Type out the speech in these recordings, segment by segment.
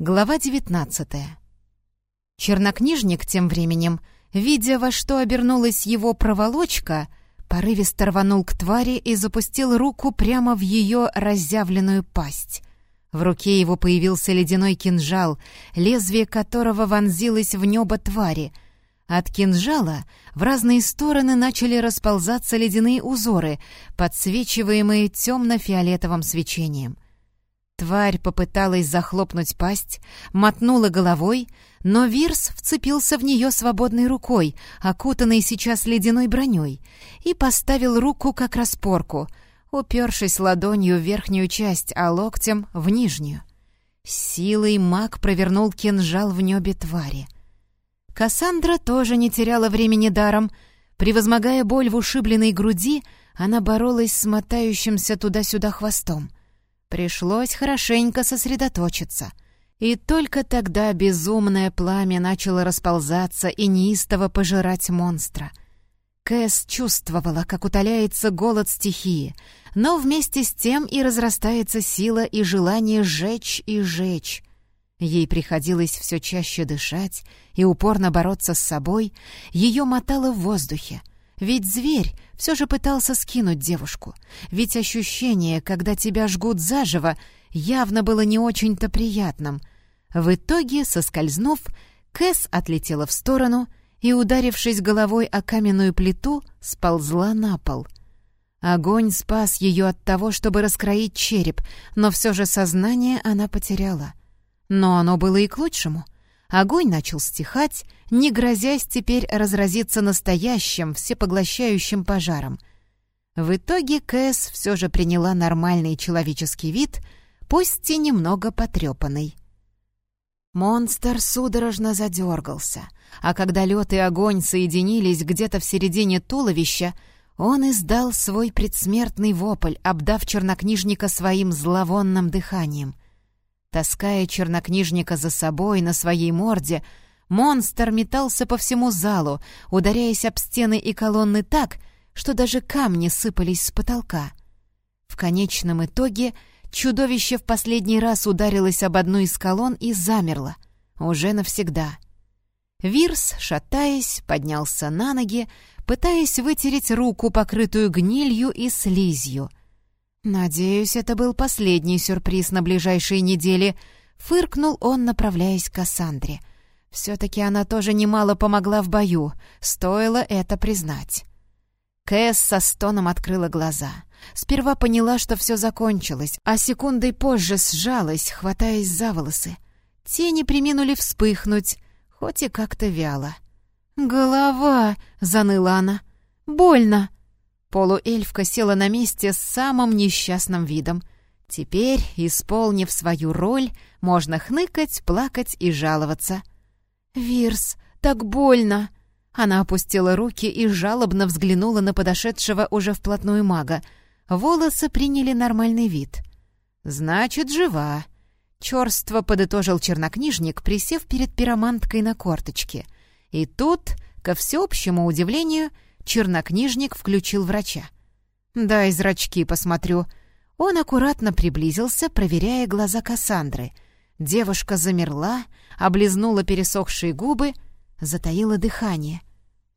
Глава 19 Чернокнижник тем временем, видя, во что обернулась его проволочка, порывисто рванул к твари и запустил руку прямо в ее разъявленную пасть. В руке его появился ледяной кинжал, лезвие которого вонзилось в небо твари. От кинжала в разные стороны начали расползаться ледяные узоры, подсвечиваемые темно-фиолетовым свечением. Тварь попыталась захлопнуть пасть, мотнула головой, но Вирс вцепился в нее свободной рукой, окутанной сейчас ледяной броней, и поставил руку как распорку, упершись ладонью в верхнюю часть, а локтем — в нижнюю. силой маг провернул кинжал в небе твари. Кассандра тоже не теряла времени даром. Превозмогая боль в ушибленной груди, она боролась с мотающимся туда-сюда хвостом. Пришлось хорошенько сосредоточиться. И только тогда безумное пламя начало расползаться и неистово пожирать монстра. Кэс чувствовала, как утоляется голод стихии, но вместе с тем и разрастается сила и желание сжечь и сжечь. Ей приходилось все чаще дышать и упорно бороться с собой, ее мотало в воздухе — ведь зверь все же пытался скинуть девушку. Ведь ощущение, когда тебя жгут заживо, явно было не очень-то приятным. В итоге, соскользнув, Кэс отлетела в сторону и, ударившись головой о каменную плиту, сползла на пол. Огонь спас ее от того, чтобы раскроить череп, но все же сознание она потеряла. Но оно было и к лучшему — Огонь начал стихать, не грозясь теперь разразиться настоящим, всепоглощающим пожаром. В итоге Кэс все же приняла нормальный человеческий вид, пусть и немного потрепанный. Монстр судорожно задергался, а когда лед и огонь соединились где-то в середине туловища, он издал свой предсмертный вопль, обдав чернокнижника своим зловонным дыханием — Таская чернокнижника за собой на своей морде, монстр метался по всему залу, ударяясь об стены и колонны так, что даже камни сыпались с потолка. В конечном итоге чудовище в последний раз ударилось об одну из колонн и замерло, уже навсегда. Вирс, шатаясь, поднялся на ноги, пытаясь вытереть руку, покрытую гнилью и слизью — «Надеюсь, это был последний сюрприз на ближайшие недели», — фыркнул он, направляясь к Кассандре. «Все-таки она тоже немало помогла в бою, стоило это признать». Кэс со стоном открыла глаза. Сперва поняла, что все закончилось, а секундой позже сжалась, хватаясь за волосы. Тени приминули вспыхнуть, хоть и как-то вяло. «Голова!» — заныла она. «Больно!» Полуэльфка села на месте с самым несчастным видом. Теперь, исполнив свою роль, можно хныкать, плакать и жаловаться. «Вирс, так больно!» Она опустила руки и жалобно взглянула на подошедшего уже вплотную мага. Волосы приняли нормальный вид. «Значит, жива!» Чёрство подытожил чернокнижник, присев перед пироманткой на корточке. И тут, ко всеобщему удивлению, Чернокнижник включил врача. «Дай зрачки посмотрю». Он аккуратно приблизился, проверяя глаза Кассандры. Девушка замерла, облизнула пересохшие губы, затаила дыхание.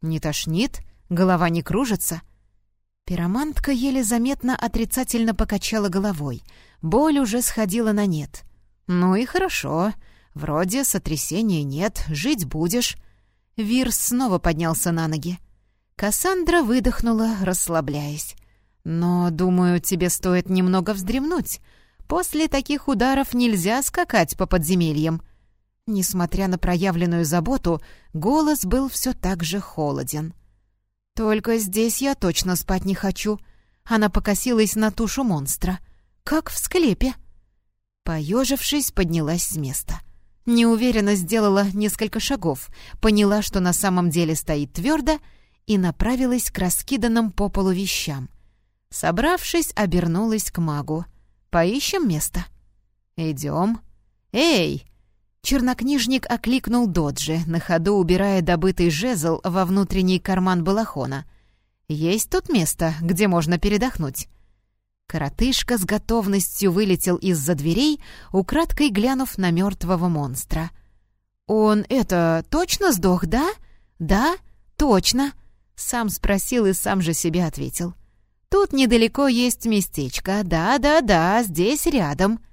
«Не тошнит? Голова не кружится?» Пиромантка еле заметно отрицательно покачала головой. Боль уже сходила на нет. «Ну и хорошо. Вроде сотрясения нет, жить будешь». Вирс снова поднялся на ноги. Кассандра выдохнула, расслабляясь. «Но, думаю, тебе стоит немного вздремнуть. После таких ударов нельзя скакать по подземельям». Несмотря на проявленную заботу, голос был все так же холоден. «Только здесь я точно спать не хочу». Она покосилась на тушу монстра. «Как в склепе». Поежившись, поднялась с места. Неуверенно сделала несколько шагов, поняла, что на самом деле стоит твердо — и направилась к раскиданным по полу вещам. Собравшись, обернулась к магу. «Поищем место?» «Идем». «Эй!» Чернокнижник окликнул Доджи, на ходу убирая добытый жезл во внутренний карман балахона. «Есть тут место, где можно передохнуть?» Коротышка с готовностью вылетел из-за дверей, украдкой глянув на мертвого монстра. «Он это точно сдох, да? Да, точно!» Сам спросил и сам же себе ответил. «Тут недалеко есть местечко. Да-да-да, здесь рядом».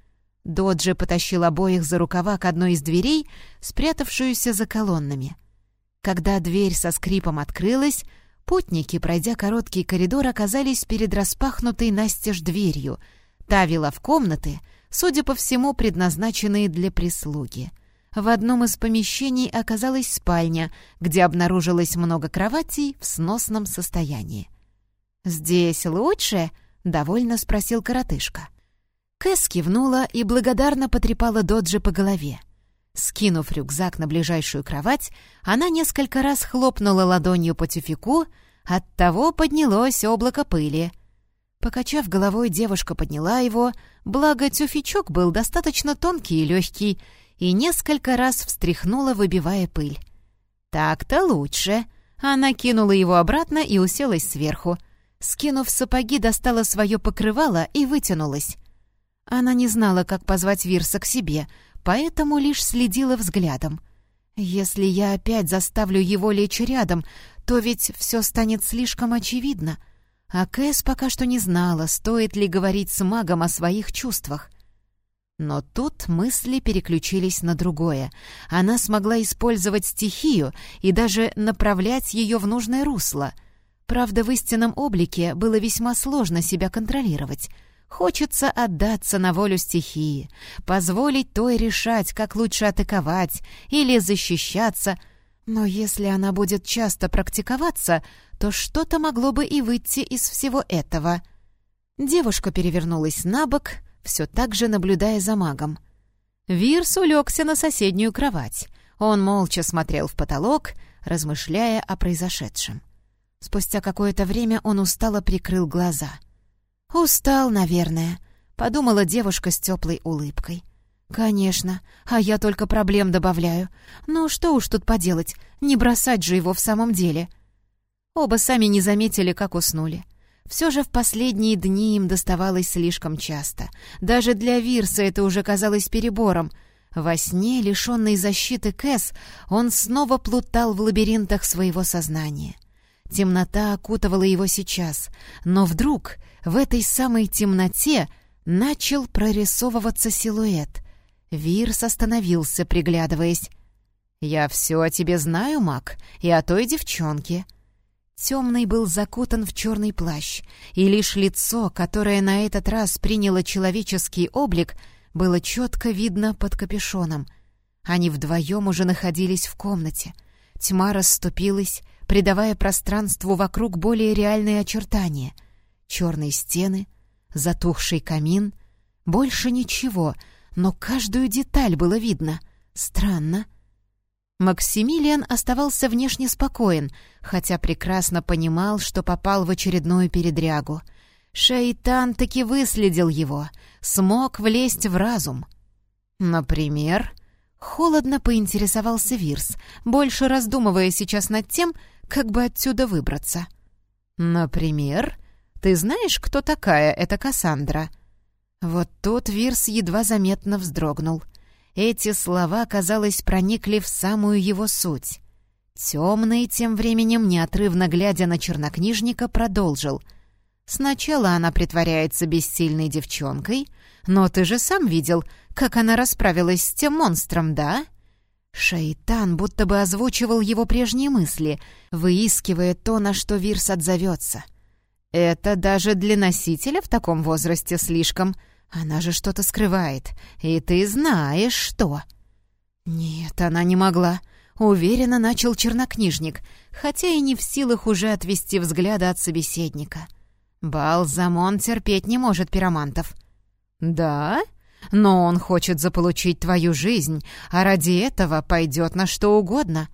Доджи потащил обоих за рукава к одной из дверей, спрятавшуюся за колоннами. Когда дверь со скрипом открылась, Путники, пройдя короткий коридор, оказались перед распахнутой настежь дверью. Та вела в комнаты, судя по всему, предназначенные для прислуги. В одном из помещений оказалась спальня, где обнаружилось много кроватей в сносном состоянии. «Здесь лучше?» — довольно спросил коротышка. Кэс кивнула и благодарно потрепала Доджи по голове. Скинув рюкзак на ближайшую кровать, она несколько раз хлопнула ладонью по тюфику, оттого поднялось облако пыли. Покачав головой, девушка подняла его, благо тюфячок был достаточно тонкий и легкий, и несколько раз встряхнула, выбивая пыль. «Так-то лучше!» Она кинула его обратно и уселась сверху. Скинув сапоги, достала свое покрывало и вытянулась. Она не знала, как позвать Вирса к себе, поэтому лишь следила взглядом. «Если я опять заставлю его лечь рядом, то ведь все станет слишком очевидно». А Кэс пока что не знала, стоит ли говорить с магом о своих чувствах. Но тут мысли переключились на другое. Она смогла использовать стихию и даже направлять ее в нужное русло. Правда, в истинном облике было весьма сложно себя контролировать — Хочется отдаться на волю стихии, позволить той решать, как лучше атаковать или защищаться. Но если она будет часто практиковаться, то что-то могло бы и выйти из всего этого. Девушка перевернулась на бок, все так же наблюдая за магом. Вирс улегся на соседнюю кровать. Он молча смотрел в потолок, размышляя о произошедшем. Спустя какое-то время он устало прикрыл глаза — «Устал, наверное», — подумала девушка с теплой улыбкой. «Конечно, а я только проблем добавляю. Ну что уж тут поделать, не бросать же его в самом деле». Оба сами не заметили, как уснули. Все же в последние дни им доставалось слишком часто. Даже для Вирса это уже казалось перебором. Во сне, лишенный защиты Кэс, он снова плутал в лабиринтах своего сознания. Темнота окутывала его сейчас, но вдруг в этой самой темноте начал прорисовываться силуэт. Вирс остановился, приглядываясь. «Я все о тебе знаю, маг, и о той девчонке». Темный был закутан в черный плащ, и лишь лицо, которое на этот раз приняло человеческий облик, было четко видно под капюшоном. Они вдвоем уже находились в комнате. Тьма расступилась, придавая пространству вокруг более реальные очертания. Черные стены, затухший камин. Больше ничего, но каждую деталь было видно. Странно. Максимилиан оставался внешне спокоен, хотя прекрасно понимал, что попал в очередную передрягу. Шайтан таки выследил его, смог влезть в разум. Например, холодно поинтересовался Вирс, больше раздумывая сейчас над тем, как бы отсюда выбраться. «Например, ты знаешь, кто такая эта Кассандра?» Вот тут Вирс едва заметно вздрогнул. Эти слова, казалось, проникли в самую его суть. Темный, тем временем, неотрывно глядя на чернокнижника, продолжил. «Сначала она притворяется бессильной девчонкой, но ты же сам видел, как она расправилась с тем монстром, да?» Шайтан будто бы озвучивал его прежние мысли, выискивая то, на что Вирс отзовется. «Это даже для носителя в таком возрасте слишком. Она же что-то скрывает, и ты знаешь, что...» «Нет, она не могла», — уверенно начал чернокнижник, хотя и не в силах уже отвести взгляда от собеседника. «Балзамон терпеть не может пиромантов». «Да?» Но он хочет заполучить твою жизнь, а ради этого пойдет на что угодно».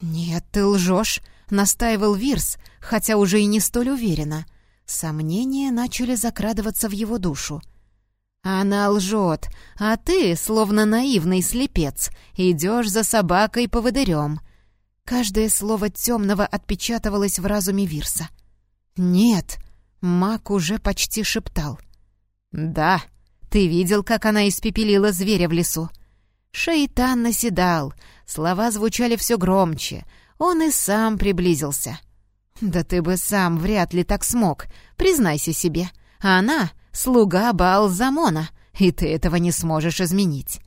«Нет, ты лжешь», — настаивал Вирс, хотя уже и не столь уверенно. Сомнения начали закрадываться в его душу. «Она лжет, а ты, словно наивный слепец, идешь за собакой поводырем». Каждое слово темного отпечатывалось в разуме Вирса. «Нет, Мак уже почти шептал. «Да, ты видел, как она испепелила зверя в лесу?» Шейтан наседал, слова звучали все громче. Он и сам приблизился. «Да ты бы сам вряд ли так смог, признайся себе. А она — слуга Баал-Замона, и ты этого не сможешь изменить».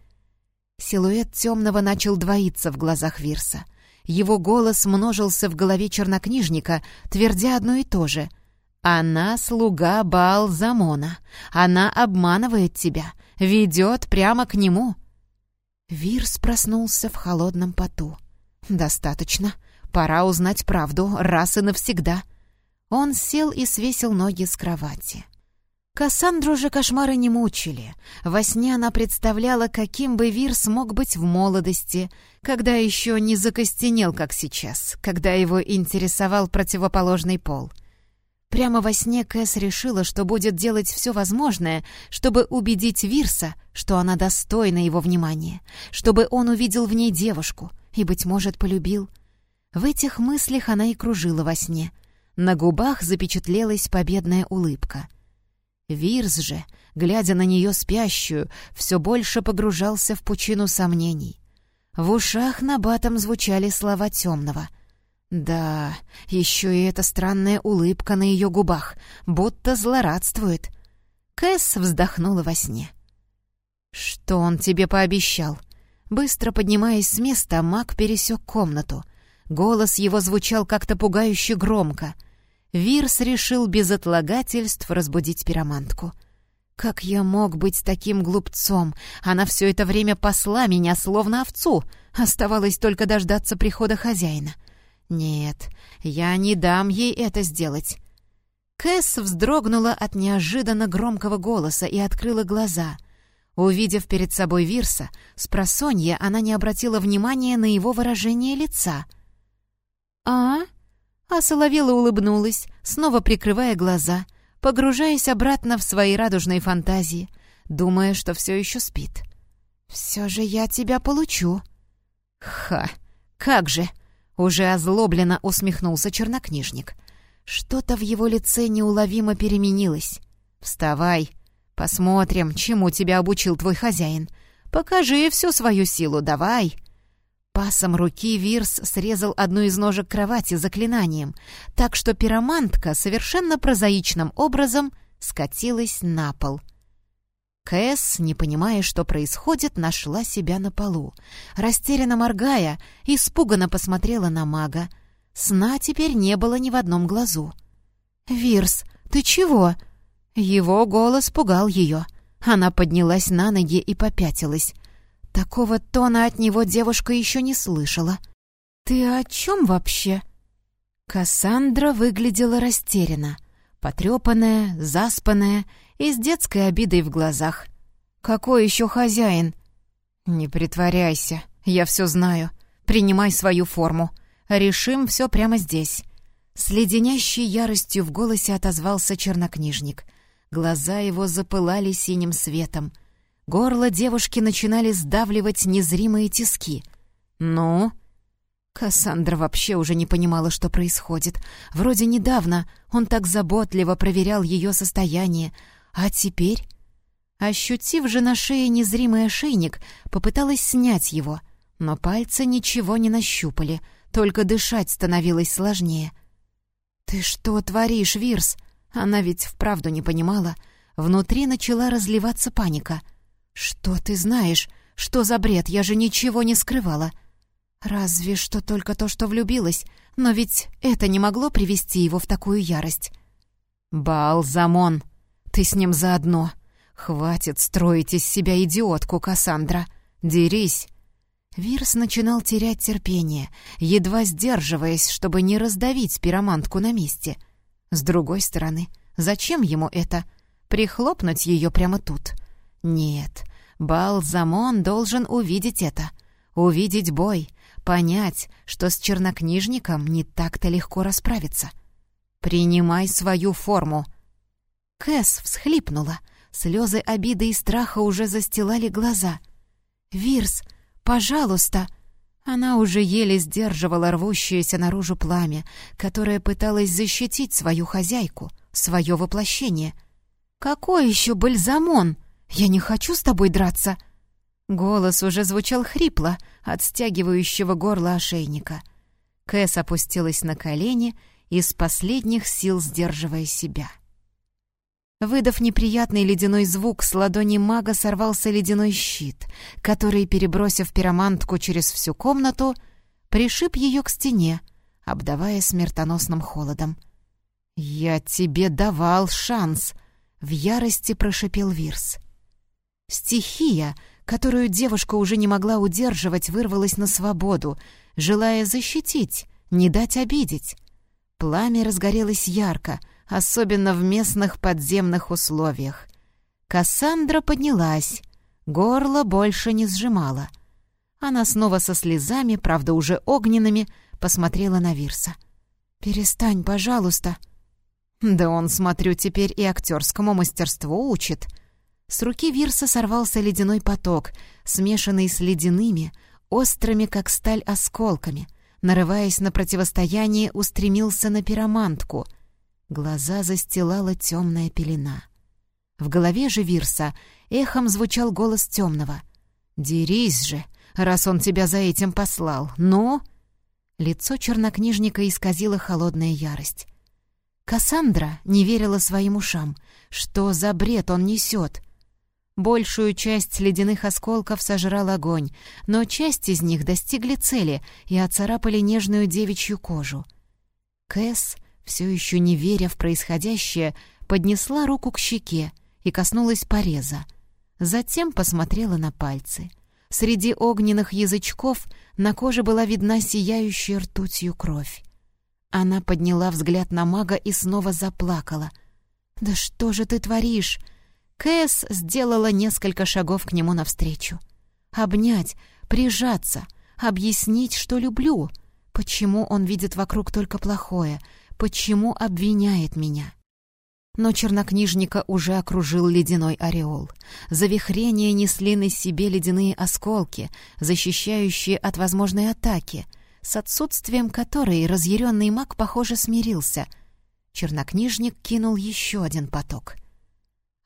Силуэт темного начал двоиться в глазах Вирса. Его голос множился в голове чернокнижника, твердя одно и то же. «Она слуга Баал-Замона. Она обманывает тебя, ведет прямо к нему». Вирс проснулся в холодном поту. «Достаточно. Пора узнать правду раз и навсегда». Он сел и свесил ноги с кровати. Кассандру же кошмары не мучили. Во сне она представляла, каким бы Вирс мог быть в молодости, когда еще не закостенел, как сейчас, когда его интересовал противоположный пол. Прямо во сне Кэс решила, что будет делать все возможное, чтобы убедить Вирса, что она достойна его внимания, чтобы он увидел в ней девушку и, быть может, полюбил. В этих мыслях она и кружила во сне. На губах запечатлелась победная улыбка — Вирс же, глядя на нее спящую, все больше погружался в пучину сомнений. В ушах на батом звучали слова темного. Да, еще и эта странная улыбка на ее губах, будто злорадствует. Кэс вздохнула во сне. «Что он тебе пообещал?» Быстро поднимаясь с места, маг пересек комнату. Голос его звучал как-то пугающе громко — Вирс решил без отлагательств разбудить пиромантку. «Как я мог быть таким глупцом? Она все это время посла меня, словно овцу. Оставалось только дождаться прихода хозяина. Нет, я не дам ей это сделать». Кэс вздрогнула от неожиданно громкого голоса и открыла глаза. Увидев перед собой Вирса, с просонья она не обратила внимания на его выражение лица. «А?» А Соловела улыбнулась, снова прикрывая глаза, погружаясь обратно в свои радужные фантазии, думая, что все еще спит. «Все же я тебя получу». «Ха! Как же!» — уже озлобленно усмехнулся чернокнижник. Что-то в его лице неуловимо переменилось. «Вставай! Посмотрим, чему тебя обучил твой хозяин. Покажи всю свою силу, давай!» Пасом руки Вирс срезал одну из ножек кровати заклинанием, так что пиромантка совершенно прозаичным образом скатилась на пол. Кэс, не понимая, что происходит, нашла себя на полу. Растерянно моргая, испуганно посмотрела на мага. Сна теперь не было ни в одном глазу. «Вирс, ты чего?» Его голос пугал ее. Она поднялась на ноги и попятилась. Такого тона от него девушка еще не слышала. «Ты о чем вообще?» Кассандра выглядела растерянно, потрепанная, заспанная и с детской обидой в глазах. «Какой еще хозяин?» «Не притворяйся, я все знаю. Принимай свою форму. Решим все прямо здесь». С леденящей яростью в голосе отозвался чернокнижник. Глаза его запылали синим светом — Горло девушки начинали сдавливать незримые тиски. «Ну?» Кассандра вообще уже не понимала, что происходит. Вроде недавно он так заботливо проверял ее состояние, а теперь... Ощутив же на шее незримый ошейник, попыталась снять его, но пальцы ничего не нащупали, только дышать становилось сложнее. «Ты что творишь, Вирс?» Она ведь вправду не понимала. Внутри начала разливаться паника — «Что ты знаешь? Что за бред? Я же ничего не скрывала». «Разве что только то, что влюбилась, но ведь это не могло привести его в такую ярость». «Балзамон, ты с ним заодно. Хватит строить из себя идиотку, Кассандра. Дерись». Вирс начинал терять терпение, едва сдерживаясь, чтобы не раздавить пиромантку на месте. С другой стороны, зачем ему это? Прихлопнуть ее прямо тут — нет, Балзамон должен увидеть это. Увидеть бой, понять, что с чернокнижником не так-то легко расправиться. «Принимай свою форму!» Кэс всхлипнула. Слезы обиды и страха уже застилали глаза. «Вирс, пожалуйста!» Она уже еле сдерживала рвущееся наружу пламя, которое пыталось защитить свою хозяйку, свое воплощение. «Какой еще бальзамон? Я не хочу с тобой драться!» Голос уже звучал хрипло от стягивающего горла ошейника. Кэс опустилась на колени, из последних сил сдерживая себя. Выдав неприятный ледяной звук, с ладони мага сорвался ледяной щит, который, перебросив пиромантку через всю комнату, пришиб ее к стене, обдавая смертоносным холодом. «Я тебе давал шанс!» — в ярости прошипел Вирс. Стихия, которую девушка уже не могла удерживать, вырвалась на свободу, желая защитить, не дать обидеть. Пламя разгорелось ярко, особенно в местных подземных условиях. Кассандра поднялась, горло больше не сжимала. Она снова со слезами, правда уже огненными, посмотрела на Вирса. «Перестань, пожалуйста». «Да он, смотрю, теперь и актерскому мастерству учит», с руки Вирса сорвался ледяной поток, смешанный с ледяными, острыми, как сталь, осколками. Нарываясь на противостояние, устремился на пиромантку. Глаза застилала темная пелена. В голове же Вирса эхом звучал голос темного. «Дерись же, раз он тебя за этим послал. Ну?» Лицо чернокнижника исказило холодная ярость. Кассандра не верила своим ушам. Что за бред он несет? Большую часть ледяных осколков сожрал огонь, но часть из них достигли цели и оцарапали нежную девичью кожу. Кэс, все еще не веря в происходящее, поднесла руку к щеке и коснулась пореза. Затем посмотрела на пальцы. Среди огненных язычков на коже была видна сияющая ртутью кровь. Она подняла взгляд на мага и снова заплакала. «Да что же ты творишь?» Кэс сделала несколько шагов к нему навстречу. Обнять, прижаться, объяснить, что люблю. Почему он видит вокруг только плохое? Почему обвиняет меня? Но чернокнижника уже окружил ледяной ореол. Завихрения несли на себе ледяные осколки, защищающие от возможной атаки, с отсутствием которой разъяренный маг, похоже, смирился. Чернокнижник кинул еще один поток.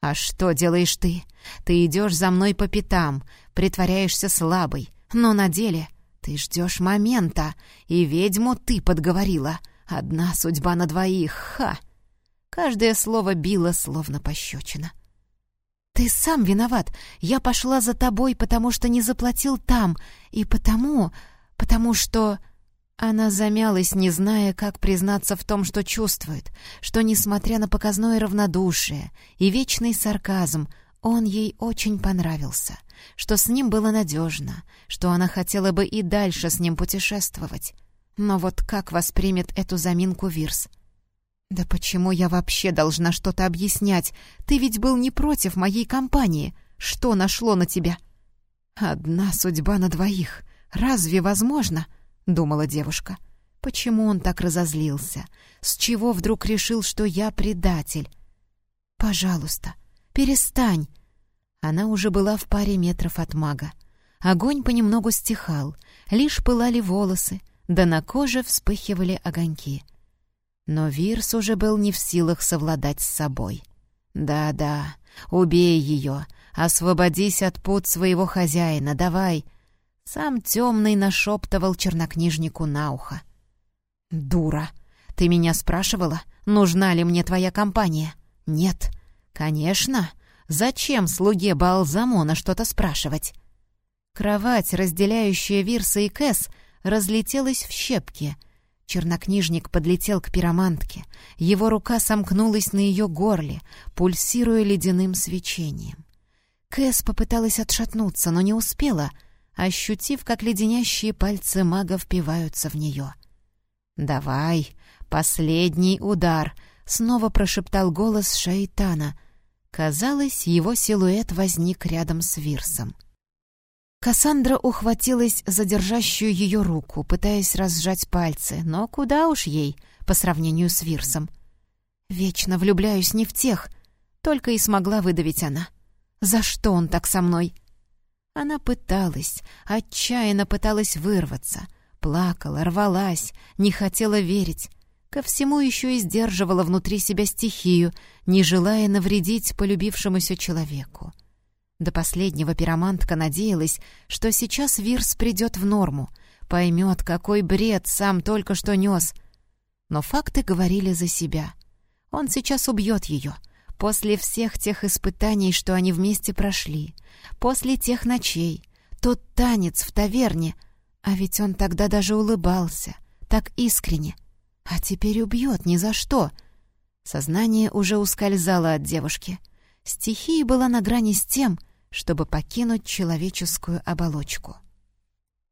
«А что делаешь ты? Ты идешь за мной по пятам, притворяешься слабой, но на деле ты ждешь момента, и ведьму ты подговорила. Одна судьба на двоих, ха!» Каждое слово било, словно пощечина. «Ты сам виноват. Я пошла за тобой, потому что не заплатил там, и потому... потому что...» Она замялась, не зная, как признаться в том, что чувствует, что, несмотря на показное равнодушие и вечный сарказм, он ей очень понравился, что с ним было надежно, что она хотела бы и дальше с ним путешествовать. Но вот как воспримет эту заминку Вирс? «Да почему я вообще должна что-то объяснять? Ты ведь был не против моей компании. Что нашло на тебя?» «Одна судьба на двоих. Разве возможно?» — думала девушка. «Почему он так разозлился? С чего вдруг решил, что я предатель?» «Пожалуйста, перестань!» Она уже была в паре метров от мага. Огонь понемногу стихал, лишь пылали волосы, да на коже вспыхивали огоньки. Но Вирс уже был не в силах совладать с собой. «Да-да, убей ее, освободись от пут своего хозяина, давай!» Сам темный нашептывал чернокнижнику на ухо. «Дура! Ты меня спрашивала, нужна ли мне твоя компания? Нет. Конечно. Зачем слуге Балзамона что-то спрашивать?» Кровать, разделяющая Вирса и Кэс, разлетелась в щепки. Чернокнижник подлетел к пиромантке. Его рука сомкнулась на ее горле, пульсируя ледяным свечением. Кэс попыталась отшатнуться, но не успела — ощутив, как леденящие пальцы мага впиваются в нее. «Давай, последний удар!» — снова прошептал голос шайтана. Казалось, его силуэт возник рядом с Вирсом. Кассандра ухватилась за держащую ее руку, пытаясь разжать пальцы, но куда уж ей по сравнению с Вирсом. «Вечно влюбляюсь не в тех», — только и смогла выдавить она. «За что он так со мной?» Она пыталась, отчаянно пыталась вырваться. Плакала, рвалась, не хотела верить. ко всему еще и сдерживала внутри себя стихию, не желая навредить полюбившемуся человеку. До последнего пиромантка надеялась, что сейчас Вирс придет в норму, поймет, какой бред сам только что нес. Но факты говорили за себя. Он сейчас убьет ее. После всех тех испытаний, что они вместе прошли. После тех ночей. Тот танец в таверне. А ведь он тогда даже улыбался. Так искренне. А теперь убьет ни за что. Сознание уже ускользало от девушки. Стихия была на грани с тем, чтобы покинуть человеческую оболочку.